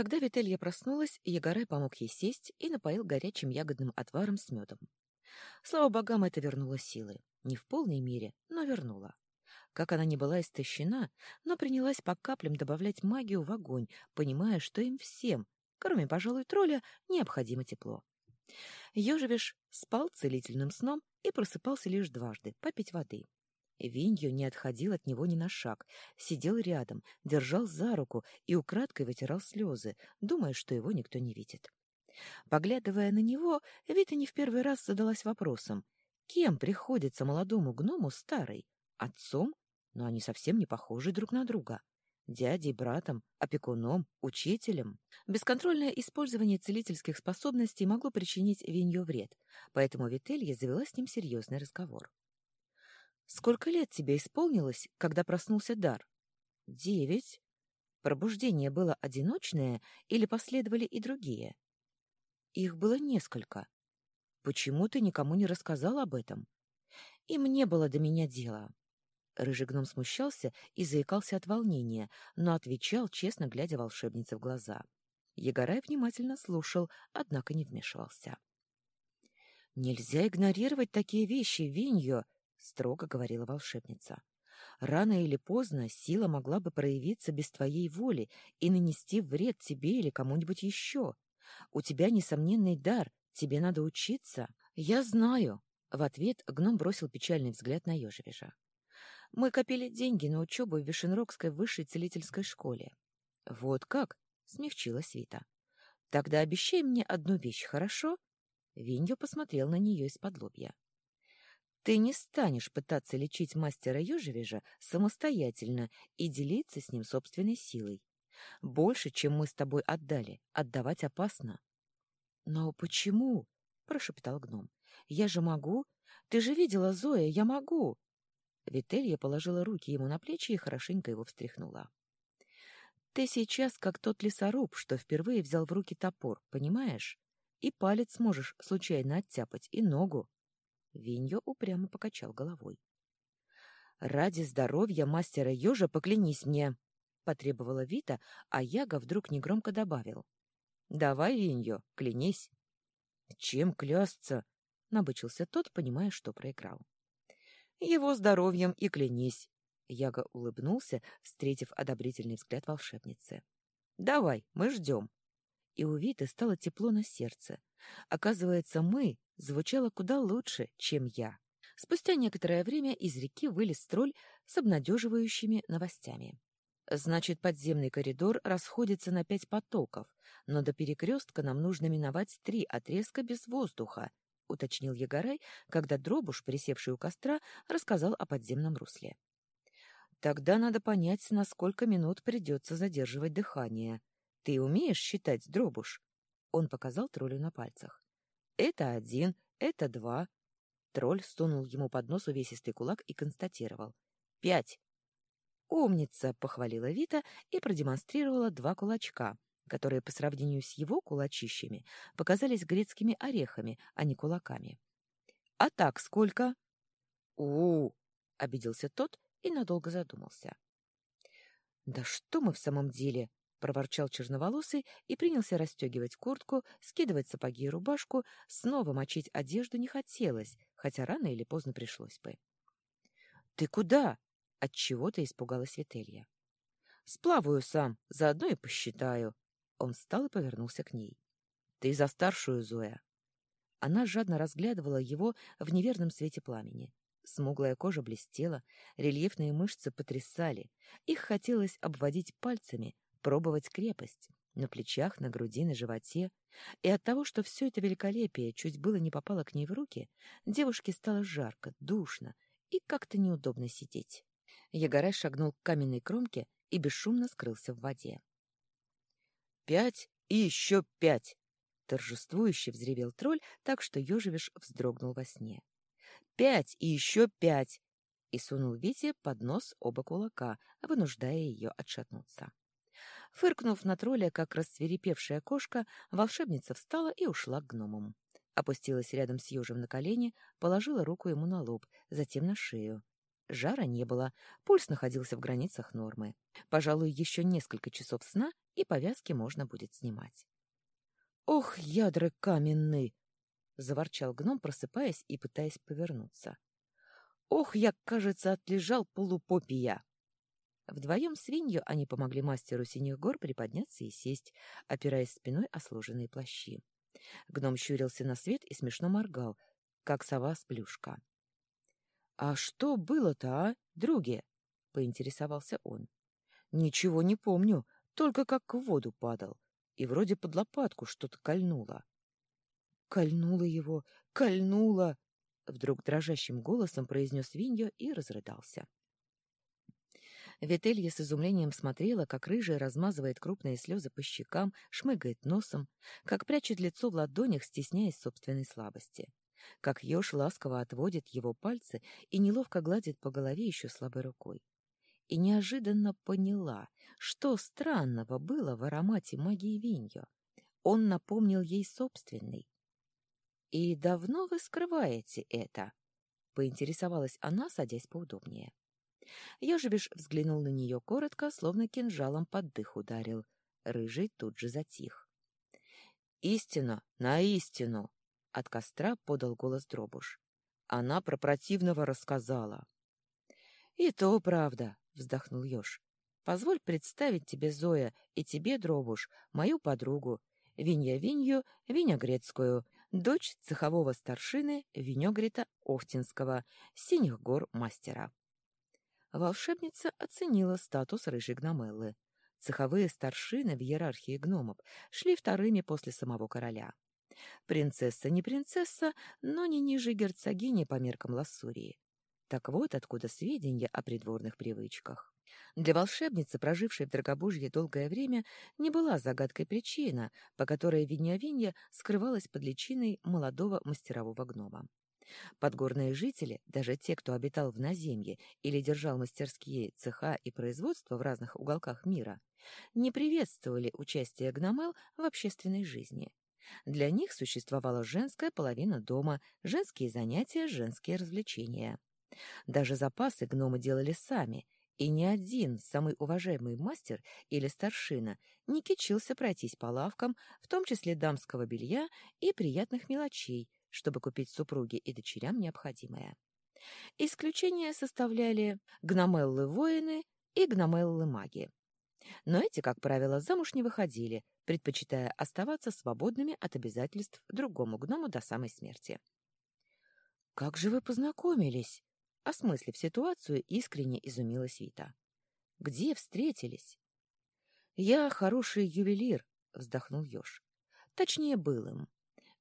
Когда Вителья проснулась, Егорай помог ей сесть и напоил горячим ягодным отваром с медом. Слава богам, это вернуло силы. Не в полной мере, но вернуло. Как она не была истощена, но принялась по каплям добавлять магию в огонь, понимая, что им всем, кроме, пожалуй, тролля, необходимо тепло. Ёжевиш спал целительным сном и просыпался лишь дважды, попить воды. Винью не отходил от него ни на шаг, сидел рядом, держал за руку и украдкой вытирал слезы, думая, что его никто не видит. Поглядывая на него, Вита не в первый раз задалась вопросом, кем приходится молодому гному старый? Отцом? Но они совсем не похожи друг на друга. Дядей, братом, опекуном, учителем. Бесконтрольное использование целительских способностей могло причинить Винью вред, поэтому Вителья завела с ним серьезный разговор. Сколько лет тебе исполнилось, когда проснулся дар? Девять. Пробуждение было одиночное или последовали и другие? Их было несколько. Почему ты никому не рассказал об этом? И мне было до меня дела. Рыжий гном смущался и заикался от волнения, но отвечал, честно глядя волшебнице в глаза. Егорай внимательно слушал, однако не вмешивался. «Нельзя игнорировать такие вещи, Виньо!» — строго говорила волшебница. «Рано или поздно сила могла бы проявиться без твоей воли и нанести вред тебе или кому-нибудь еще. У тебя несомненный дар, тебе надо учиться». «Я знаю», — в ответ гном бросил печальный взгляд на Ежевежа. «Мы копили деньги на учебу в Вишенрогской высшей целительской школе». «Вот как?» — смягчилась Вита. «Тогда обещай мне одну вещь, хорошо?» Виньо посмотрел на нее из-под лобья. Ты не станешь пытаться лечить мастера Ёжевежа самостоятельно и делиться с ним собственной силой. Больше, чем мы с тобой отдали, отдавать опасно. — Но почему? — прошептал гном. — Я же могу. Ты же видела, Зоя, я могу. Вителья положила руки ему на плечи и хорошенько его встряхнула. — Ты сейчас как тот лесоруб, что впервые взял в руки топор, понимаешь? И палец можешь случайно оттяпать, и ногу. Виньо упрямо покачал головой. «Ради здоровья мастера ежа поклянись мне!» — потребовала Вита, а Яга вдруг негромко добавил. «Давай, Виньо, клянись!» «Чем клясться?» — набычился тот, понимая, что проиграл. «Его здоровьем и клянись!» Яга улыбнулся, встретив одобрительный взгляд волшебницы. «Давай, мы ждем!» И у Виты стало тепло на сердце. Оказывается, мы звучало куда лучше, чем я. Спустя некоторое время из реки вылез тролль с обнадеживающими новостями. Значит, подземный коридор расходится на пять потоков, но до перекрестка нам нужно миновать три отрезка без воздуха, уточнил Егорай, когда Дробуш, присевший у костра, рассказал о подземном русле. Тогда надо понять, на сколько минут придется задерживать дыхание. Ты умеешь считать, Дробуш? Он показал троллю на пальцах. Это один, это два. Тролль сунул ему под нос увесистый кулак и констатировал. Пять. «Умница!» — похвалила Вита и продемонстрировала два кулачка, которые по сравнению с его кулачищами показались грецкими орехами, а не кулаками. «А так сколько?» «У-у-у!» — обиделся тот и надолго задумался. «Да что мы в самом деле?» Проворчал черноволосый и принялся расстегивать куртку, скидывать сапоги и рубашку, снова мочить одежду не хотелось, хотя рано или поздно пришлось бы. Ты куда? От чего-то испугалась Вителья. Сплаваю сам, заодно и посчитаю. Он встал и повернулся к ней. Ты за старшую, Зоя. Она жадно разглядывала его в неверном свете пламени. Смуглая кожа блестела, рельефные мышцы потрясали. Их хотелось обводить пальцами, пробовать крепость на плечах, на груди, на животе. И от того, что все это великолепие чуть было не попало к ней в руки, девушке стало жарко, душно и как-то неудобно сидеть. Ягорай шагнул к каменной кромке и бесшумно скрылся в воде. «Пять и еще пять!» Торжествующе взревел тролль, так что ежевиш вздрогнул во сне. «Пять и еще пять!» И сунул Вите под нос оба кулака, вынуждая ее отшатнуться. Фыркнув на тролля, как рассверепевшая кошка, волшебница встала и ушла к гномам. Опустилась рядом с ежем на колени, положила руку ему на лоб, затем на шею. жара не было, пульс находился в границах нормы. Пожалуй, еще несколько часов сна, и повязки можно будет снимать. «Ох, ядры каменный!» — заворчал гном, просыпаясь и пытаясь повернуться. «Ох, я, кажется, отлежал полупопия!» Вдвоем свинью они помогли мастеру синих гор приподняться и сесть, опираясь спиной о сложенные плащи. Гном щурился на свет и смешно моргал, как сова с плюшка. — А что было-то, а, други? — поинтересовался он. — Ничего не помню, только как в воду падал, и вроде под лопатку что-то кольнуло. — Кольнуло его, кольнуло! — вдруг дрожащим голосом произнес Виньо и разрыдался. Вителья с изумлением смотрела, как рыжая размазывает крупные слезы по щекам, шмыгает носом, как прячет лицо в ладонях, стесняясь собственной слабости, как еж ласково отводит его пальцы и неловко гладит по голове еще слабой рукой. И неожиданно поняла, что странного было в аромате магии Виньо. Он напомнил ей собственный. «И давно вы скрываете это?» — поинтересовалась она, садясь поудобнее. Ежевиш взглянул на нее коротко, словно кинжалом под дых ударил. Рыжий тут же затих. «Истина на истину!» — от костра подал голос Дробуш. Она про противного рассказала. «И то правда», — вздохнул Ёж. «Позволь представить тебе, Зоя, и тебе, Дробуш, мою подругу, Винья-Винью, Винягрецкую, дочь цехового старшины Винегрита Охтинского, Синих гор мастера. Волшебница оценила статус рыжей гномеллы. Цеховые старшины в иерархии гномов шли вторыми после самого короля. Принцесса не принцесса, но не ниже герцогини по меркам Лассурии. Так вот откуда сведения о придворных привычках. Для волшебницы, прожившей в Драгобужье долгое время, не была загадкой причина, по которой Винья-Винья скрывалась под личиной молодого мастерового гнома. Подгорные жители, даже те, кто обитал в наземье или держал мастерские цеха и производства в разных уголках мира, не приветствовали участие гномел в общественной жизни. Для них существовала женская половина дома, женские занятия, женские развлечения. Даже запасы гномы делали сами, и ни один самый уважаемый мастер или старшина не кичился пройтись по лавкам, в том числе дамского белья и приятных мелочей, чтобы купить супруге и дочерям необходимое. Исключения составляли гномеллы-воины и гномеллы-маги. Но эти, как правило, замуж не выходили, предпочитая оставаться свободными от обязательств другому гному до самой смерти. «Как же вы познакомились?» Осмыслив ситуацию, искренне изумилась Вита. «Где встретились?» «Я хороший ювелир», — вздохнул Ёж. «Точнее, был им.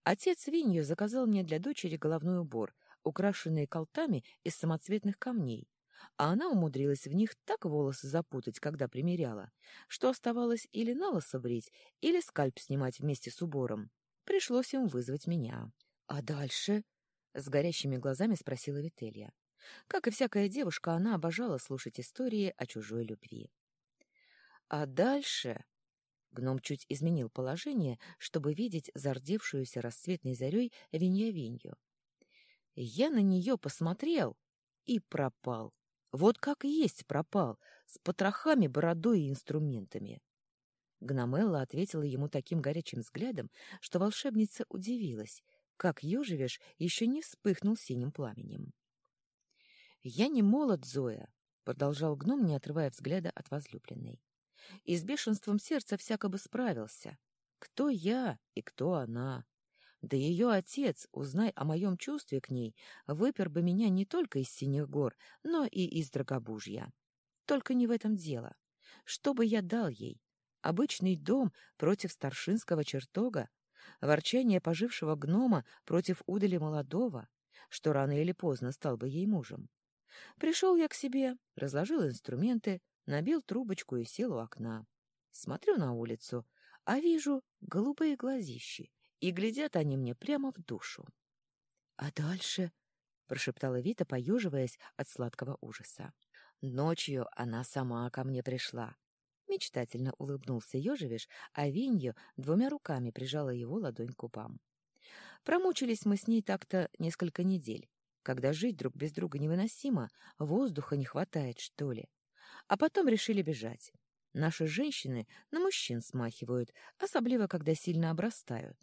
Отец Винью заказал мне для дочери головной убор, украшенный колтами из самоцветных камней, а она умудрилась в них так волосы запутать, когда примеряла, что оставалось или на лосо брить, или скальп снимать вместе с убором. Пришлось им вызвать меня. — А дальше? — с горящими глазами спросила Вителья. Как и всякая девушка, она обожала слушать истории о чужой любви. — А дальше... Гном чуть изменил положение, чтобы видеть зардевшуюся расцветной зарей Винья-Винью. Я на нее посмотрел и пропал. Вот как есть пропал, с потрохами, бородой и инструментами. Гномелла ответила ему таким горячим взглядом, что волшебница удивилась, как ежевиш еще не вспыхнул синим пламенем. — Я не молод, Зоя, — продолжал гном, не отрывая взгляда от возлюбленной и с бешенством сердца всяко бы справился. Кто я и кто она? Да ее отец, узнай о моем чувстве к ней, выпер бы меня не только из Синих гор, но и из Драгобужья. Только не в этом дело. Что бы я дал ей? Обычный дом против старшинского чертога? Ворчание пожившего гнома против удали молодого, что рано или поздно стал бы ей мужем? Пришел я к себе, разложил инструменты, набил трубочку и сел у окна. Смотрю на улицу, а вижу голубые глазищи, и глядят они мне прямо в душу. — А дальше? — прошептала Вита, поеживаясь от сладкого ужаса. Ночью она сама ко мне пришла. Мечтательно улыбнулся ежевиш, а Винью двумя руками прижала его ладонь к губам. Промучились мы с ней так-то несколько недель. когда жить друг без друга невыносимо, воздуха не хватает, что ли. А потом решили бежать. Наши женщины на мужчин смахивают, особливо, когда сильно обрастают.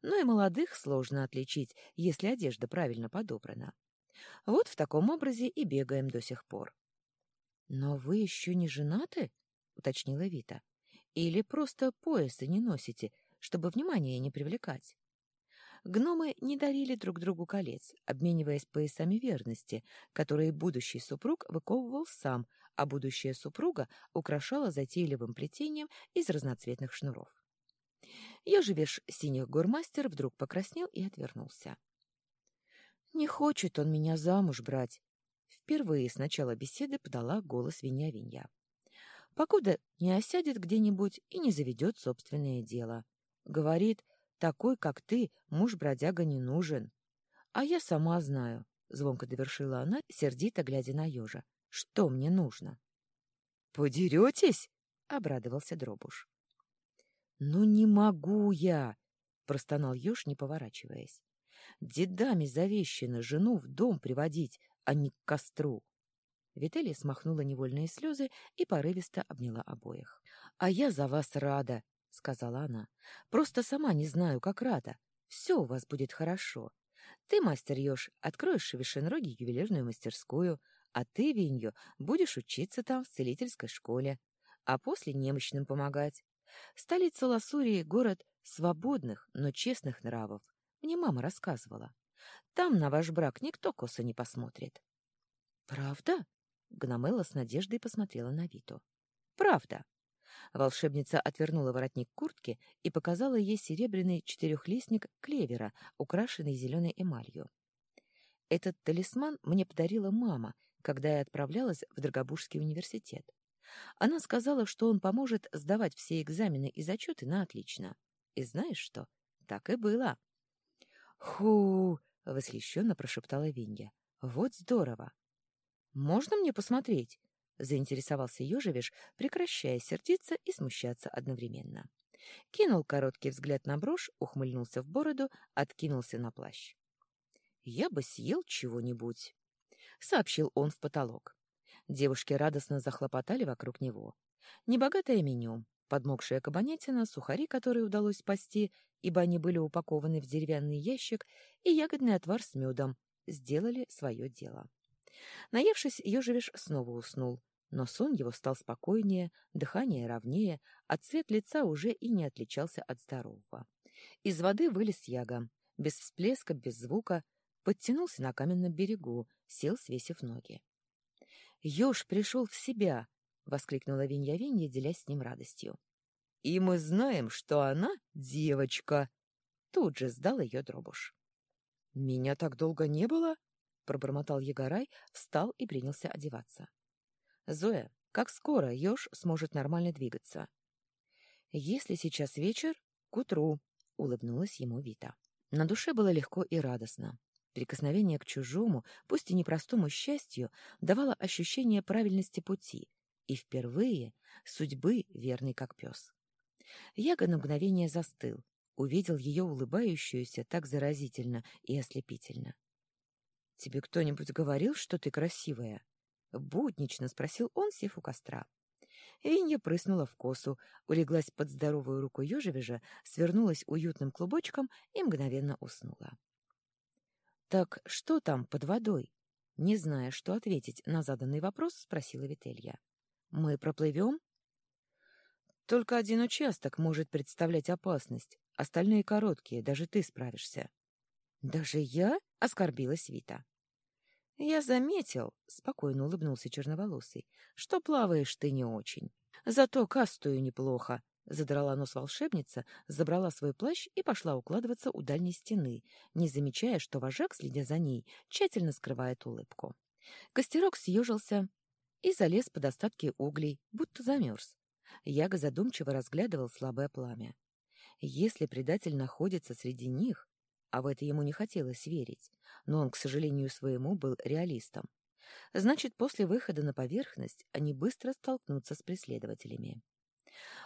Но и молодых сложно отличить, если одежда правильно подобрана. Вот в таком образе и бегаем до сих пор. — Но вы еще не женаты? — уточнила Вита. — Или просто пояса не носите, чтобы внимание не привлекать? Гномы не дарили друг другу колец, обмениваясь поясами верности, которые будущий супруг выковывал сам, а будущая супруга украшала затейливым плетением из разноцветных шнуров. Ежевеш синих гормастер вдруг покраснел и отвернулся. «Не хочет он меня замуж брать!» Впервые с начала беседы подала голос Винья-Винья. «Покуда не осядет где-нибудь и не заведет собственное дело. Говорит, такой, как ты, муж-бродяга не нужен. А я сама знаю, — звонко довершила она, сердито глядя на ежа, — что мне нужно. — Подеретесь? — обрадовался Дробуш. — Ну не могу я! — простонал еж, не поворачиваясь. — Дедами завещано жену в дом приводить, а не к костру. Вителья смахнула невольные слезы и порывисто обняла обоих. — А я за вас рада, — сказала она. — Просто сама не знаю, как рада. Все у вас будет хорошо. Ты, мастер Ёж, откроешь в Вишенроге ювелирную мастерскую, а ты, Винью, будешь учиться там в целительской школе, а после немощным помогать. Столица Ласурии — город свободных, но честных нравов. Мне мама рассказывала. Там на ваш брак никто косо не посмотрит. — Правда? — Гномела с надеждой посмотрела на Виту. — Правда. Волшебница отвернула воротник куртки и показала ей серебряный четырехлистник клевера, украшенный зеленой эмалью. Этот талисман мне подарила мама, когда я отправлялась в Драгобужский университет. Она сказала, что он поможет сдавать все экзамены и зачеты на отлично. И знаешь что? Так и было. «Ху!» — восхищенно прошептала Винья. «Вот здорово!» «Можно мне посмотреть?» — заинтересовался Ёжевиш, прекращая сердиться и смущаться одновременно. Кинул короткий взгляд на брошь, ухмыльнулся в бороду, откинулся на плащ. «Я бы съел чего-нибудь», — сообщил он в потолок. Девушки радостно захлопотали вокруг него. Небогатое меню, подмокшая кабанятина, сухари, которые удалось спасти, ибо они были упакованы в деревянный ящик, и ягодный отвар с медом, сделали свое дело. Наевшись, ежевиш снова уснул, но сон его стал спокойнее, дыхание ровнее, а цвет лица уже и не отличался от здорового. Из воды вылез яга, без всплеска, без звука, подтянулся на каменном берегу, сел, свесив ноги. «Еж пришел в себя!» — воскликнула Винья-Винья, делясь с ним радостью. «И мы знаем, что она девочка!» Тут же сдал ее дробуш. «Меня так долго не было?» Пробормотал Егорай, встал и принялся одеваться. Зоя, как скоро еж сможет нормально двигаться? Если сейчас вечер, к утру, улыбнулась ему Вита. На душе было легко и радостно. Прикосновение к чужому, пусть и непростому счастью, давало ощущение правильности пути, и впервые судьбы верный как пес. Яга на мгновение застыл, увидел ее улыбающуюся так заразительно и ослепительно. «Тебе кто-нибудь говорил, что ты красивая?» Буднично спросил он, сев у костра. Винья прыснула в косу, улеглась под здоровую руку ежевежа, свернулась уютным клубочком и мгновенно уснула. «Так что там под водой?» Не зная, что ответить на заданный вопрос, спросила Вителья. «Мы проплывем?» «Только один участок может представлять опасность, остальные короткие, даже ты справишься». «Даже я?» — оскорбилась Вита. «Я заметил», — спокойно улыбнулся черноволосый, — «что плаваешь ты не очень. Зато кастую неплохо». Задрала нос волшебница, забрала свой плащ и пошла укладываться у дальней стены, не замечая, что вожак, следя за ней, тщательно скрывает улыбку. Костерок съежился и залез под остатки углей, будто замерз. Яга задумчиво разглядывал слабое пламя. Если предатель находится среди них, а в это ему не хотелось верить, но он, к сожалению своему, был реалистом. Значит, после выхода на поверхность они быстро столкнутся с преследователями.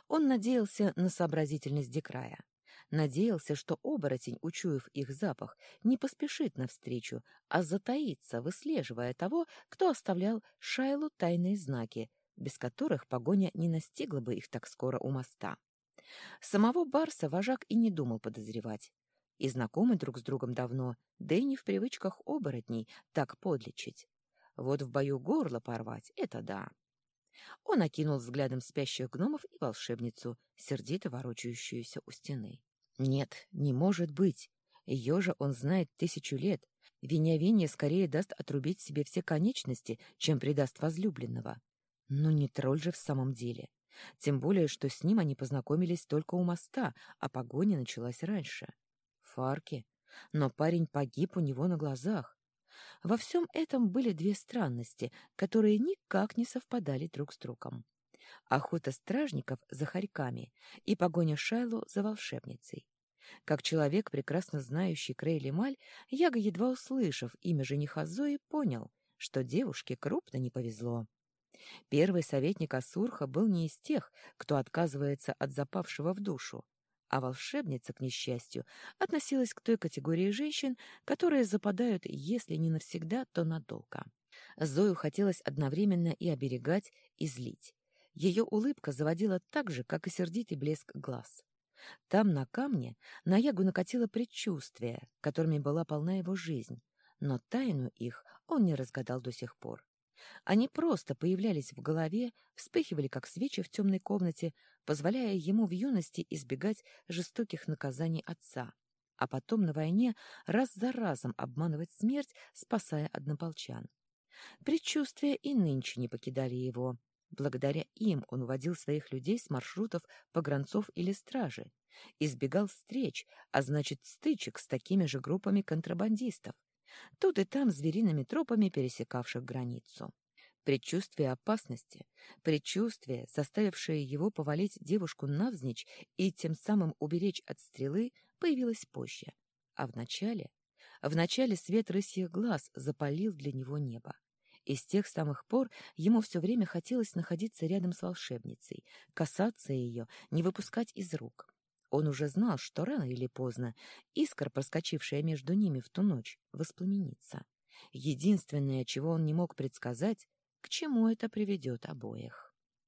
Он надеялся на сообразительность Декрая. Надеялся, что оборотень, учуяв их запах, не поспешит навстречу, а затаится, выслеживая того, кто оставлял Шайлу тайные знаки, без которых погоня не настигла бы их так скоро у моста. Самого Барса вожак и не думал подозревать. И знакомы друг с другом давно, да и не в привычках оборотней так подлечить. Вот в бою горло порвать — это да. Он окинул взглядом спящих гномов и волшебницу, сердито ворочающуюся у стены. Нет, не может быть. Ее же он знает тысячу лет. Винявинья скорее даст отрубить себе все конечности, чем предаст возлюбленного. Но не тролль же в самом деле. Тем более, что с ним они познакомились только у моста, а погоня началась раньше. Фарки. Но парень погиб у него на глазах. Во всем этом были две странности, которые никак не совпадали друг с другом. Охота стражников за хорьками и погоня Шайлу за волшебницей. Как человек, прекрасно знающий Крейли Маль, Яга, едва услышав имя жениха Зои, понял, что девушке крупно не повезло. Первый советник Асурха был не из тех, кто отказывается от запавшего в душу, а волшебница, к несчастью, относилась к той категории женщин, которые западают, если не навсегда, то надолго. Зою хотелось одновременно и оберегать, и злить. Ее улыбка заводила так же, как и сердитый блеск глаз. Там, на камне, на Ягу накатило предчувствие, которыми была полна его жизнь, но тайну их он не разгадал до сих пор. Они просто появлялись в голове, вспыхивали, как свечи в темной комнате, позволяя ему в юности избегать жестоких наказаний отца, а потом на войне раз за разом обманывать смерть, спасая однополчан. Предчувствия и нынче не покидали его. Благодаря им он уводил своих людей с маршрутов погранцов или стражи, избегал встреч, а значит стычек с такими же группами контрабандистов, тут и там звериными тропами пересекавших границу. Предчувствие опасности, предчувствие, заставившее его повалить девушку навзничь и тем самым уберечь от стрелы, появилось позже. А вначале... Вначале свет рысьих глаз запалил для него небо. И с тех самых пор ему все время хотелось находиться рядом с волшебницей, касаться ее, не выпускать из рук. Он уже знал, что рано или поздно искра, проскочившая между ними в ту ночь, воспламенится. Единственное, чего он не мог предсказать, к чему это приведет обоих.